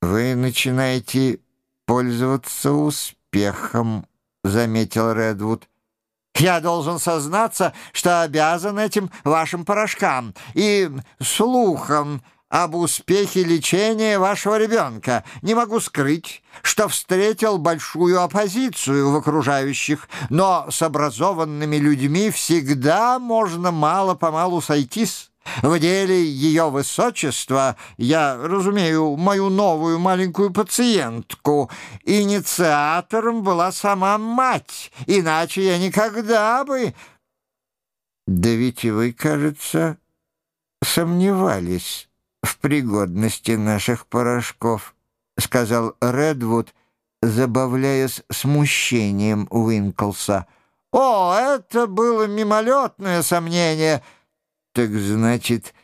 «Вы начинаете пользоваться успехом», — заметил Редвуд. «Я должен сознаться, что обязан этим вашим порошкам и слухам об успехе лечения вашего ребенка. Не могу скрыть, что встретил большую оппозицию в окружающих, но с образованными людьми всегда можно мало-помалу сойтись». В деле ее высочества, я разумею, мою новую маленькую пациентку, инициатором была сама мать, иначе я никогда бы... Да ведь вы, кажется, сомневались в пригодности наших порошков, сказал Редвуд, забавляясь смущением Уинклса. «О, это было мимолетное сомнение!» «Так значит,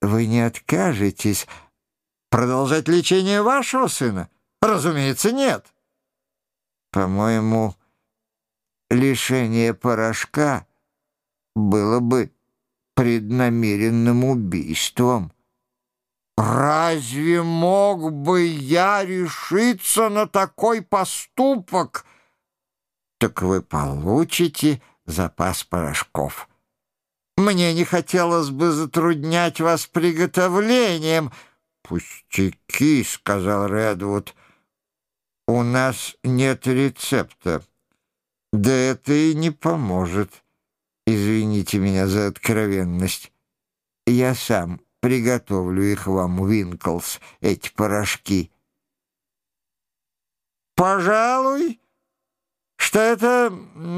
вы не откажетесь продолжать лечение вашего сына?» «Разумеется, нет». «По-моему, лишение порошка было бы преднамеренным убийством». «Разве мог бы я решиться на такой поступок?» «Так вы получите запас порошков». Мне не хотелось бы затруднять вас приготовлением». «Пустяки», — сказал Редвуд. «У нас нет рецепта. Да это и не поможет. Извините меня за откровенность. Я сам приготовлю их вам, Винклс, эти порошки». «Пожалуй...» что это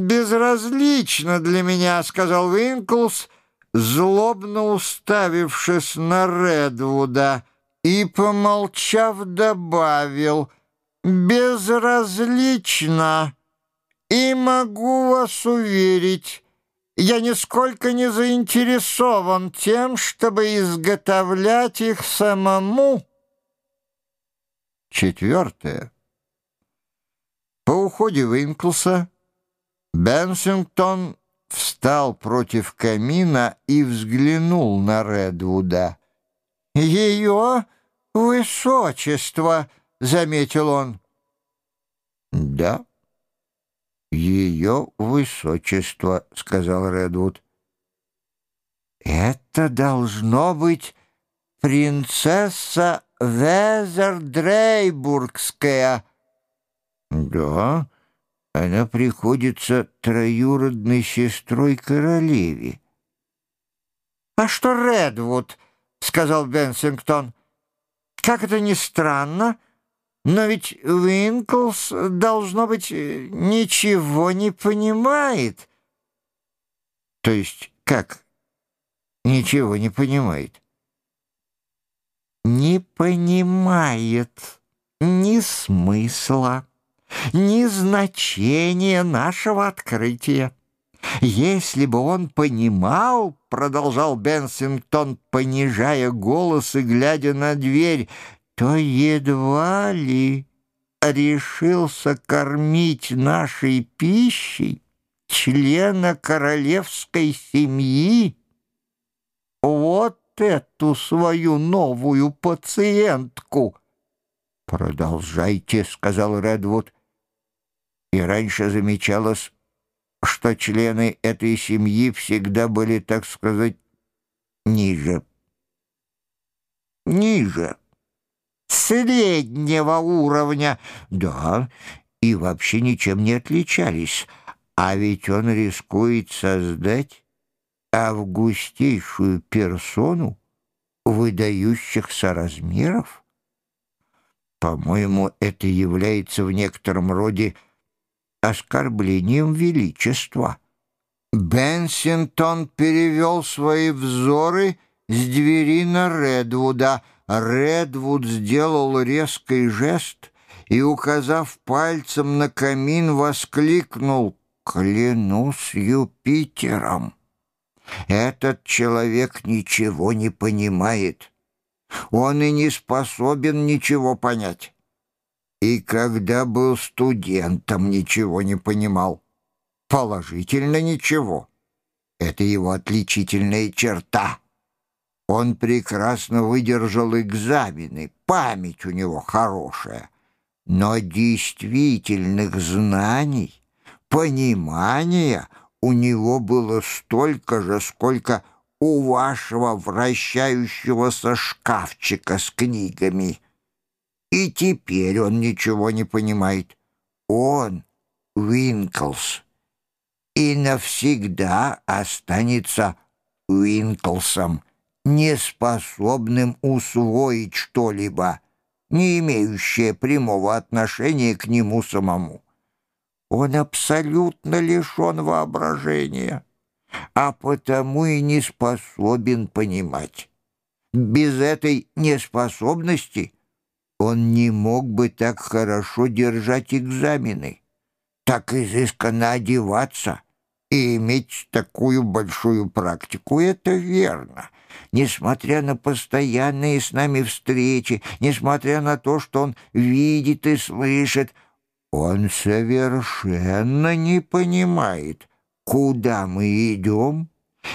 безразлично для меня», — сказал Винклс, злобно уставившись на Редвуда, и, помолчав, добавил «безразлично, и могу вас уверить». Я нисколько не заинтересован тем, чтобы изготовлять их самому. Четвертое. По уходе Винклса Бенсингтон встал против камина и взглянул на Редвуда. «Ее высочество», — заметил он. «Да, ее высочество», — сказал Редвуд. «Это должно быть принцесса Везердрейбургская», да, она приходится троюродной сестрой королеве. «А что Редвуд?» — сказал Бенсингтон. «Как это ни странно, но ведь Уинклс, должно быть, ничего не понимает». «То есть как ничего не понимает?» «Не понимает ни смысла» ни значения нашего открытия. Если бы он понимал, — продолжал Бенсингтон, понижая голос и глядя на дверь, — то едва ли решился кормить нашей пищей члена королевской семьи. Вот эту свою новую пациентку. «Продолжайте», — сказал Редвуд и раньше замечалось, что члены этой семьи всегда были, так сказать, ниже. Ниже. Среднего уровня. Да, и вообще ничем не отличались. А ведь он рискует создать августейшую персону выдающихся размеров. По-моему, это является в некотором роде оскорблением величества. Бенсингтон перевел свои взоры с двери на Редвуда. Редвуд сделал резкий жест и, указав пальцем на камин, воскликнул «Клянусь Юпитером! Этот человек ничего не понимает. Он и не способен ничего понять. И когда был студентом, ничего не понимал. Положительно ничего. Это его отличительная черта. Он прекрасно выдержал экзамены, память у него хорошая. Но действительных знаний, понимания у него было столько же, сколько у вашего вращающегося шкафчика с книгами. И теперь он ничего не понимает. Он Винклс и навсегда останется Уинклсом, неспособным усвоить что-либо, не имеющее прямого отношения к нему самому. Он абсолютно лишен воображения, а потому и не способен понимать. Без этой неспособности он не мог бы так хорошо держать экзамены, так изысканно одеваться и иметь такую большую практику. Это верно. Несмотря на постоянные с нами встречи, несмотря на то, что он видит и слышит, он совершенно не понимает, куда мы идем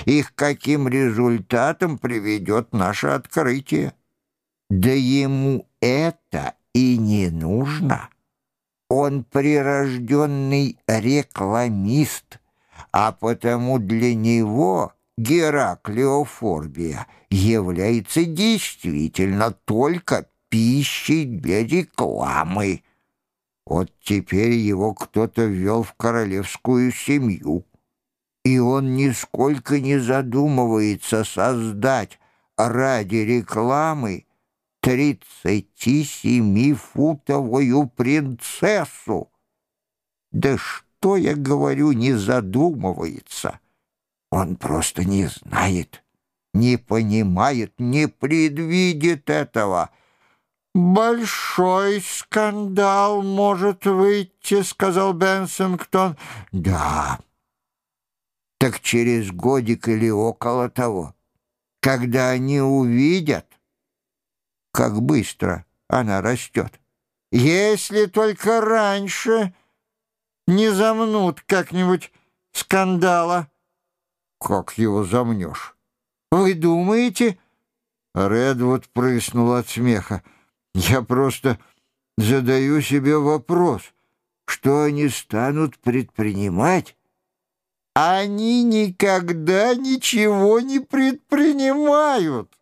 и к каким результатам приведет наше открытие. Да ему это и не нужно. Он прирожденный рекламист, а потому для него Гераклеофорбия является действительно только пищей для рекламы. Вот теперь его кто-то ввел в королевскую семью, и он нисколько не задумывается создать ради рекламы тридцатисемифутовую принцессу. Да что я говорю, не задумывается. Он просто не знает, не понимает, не предвидит этого — «Большой скандал может выйти», — сказал Бенсингтон. «Да». «Так через годик или около того, когда они увидят, как быстро она растет. Если только раньше не замнут как-нибудь скандала». «Как его замнешь?» «Вы думаете?» Редвуд прыснул от смеха. Я просто задаю себе вопрос, что они станут предпринимать? Они никогда ничего не предпринимают.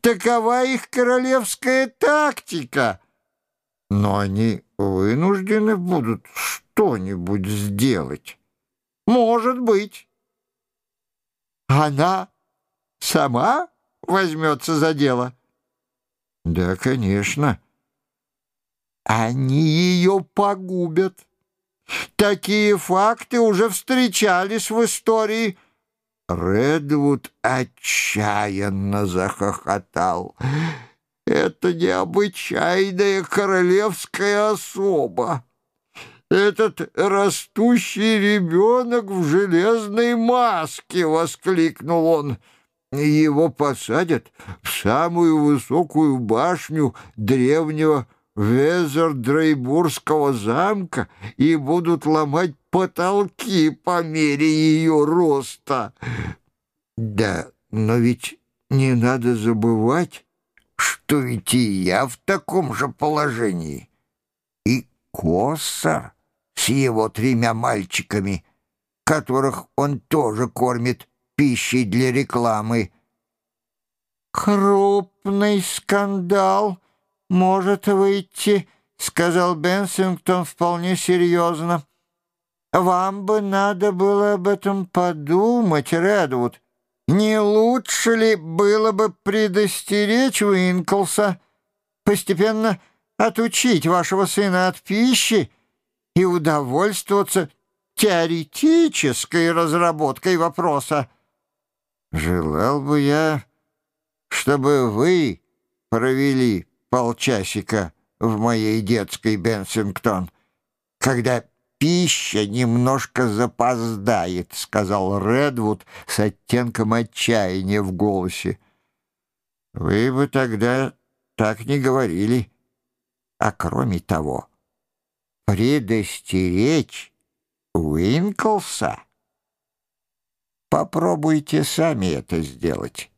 Такова их королевская тактика. Но они вынуждены будут что-нибудь сделать. Может быть. Она сама возьмется за дело. Да, конечно. Они ее погубят. Такие факты уже встречались в истории. Редвуд отчаянно захохотал. Это необычайная королевская особа. «Этот растущий ребенок в железной маске!» — воскликнул он. Его посадят в самую высокую башню древнего Везердрейбургского замка и будут ломать потолки по мере ее роста. Да, но ведь не надо забывать, что ведь и я в таком же положении. И Коссар с его тремя мальчиками, которых он тоже кормит пищей для рекламы. «Крупный скандал может выйти», — сказал Бенсингтон вполне серьезно. «Вам бы надо было об этом подумать, Редвуд. Не лучше ли было бы предостеречь Уинклса, постепенно отучить вашего сына от пищи и удовольствоваться теоретической разработкой вопроса?» Желал бы я, чтобы вы провели полчасика в моей детской Бенсингтон, когда пища немножко запоздает, — сказал Редвуд с оттенком отчаяния в голосе. Вы бы тогда так не говорили. А кроме того, предостеречь Уинклса — Попробуйте сами это сделать.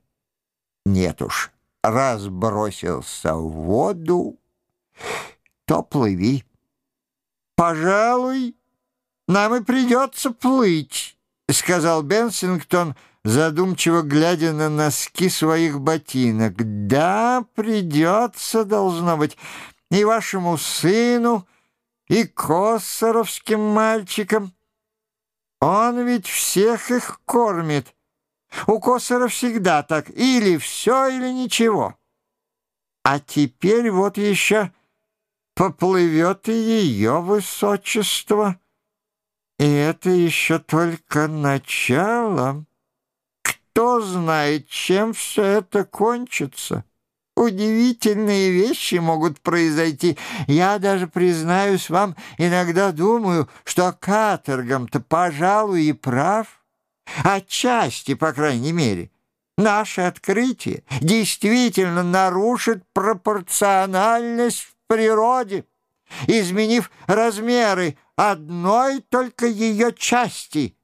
Нет уж, раз бросился в воду, то плыви. Пожалуй, нам и придется плыть, сказал Бенсингтон, задумчиво глядя на носки своих ботинок. Да, придется, должно быть, и вашему сыну, и косоровским мальчикам. Он ведь всех их кормит. У Косора всегда так, или все, или ничего. А теперь вот еще поплывет и ее высочество. И это еще только начало. Кто знает, чем все это кончится. Удивительные вещи могут произойти. Я даже, признаюсь вам, иногда думаю, что каторгом-то, пожалуй, и прав. Отчасти, по крайней мере. Наше открытие действительно нарушит пропорциональность в природе, изменив размеры одной только ее части —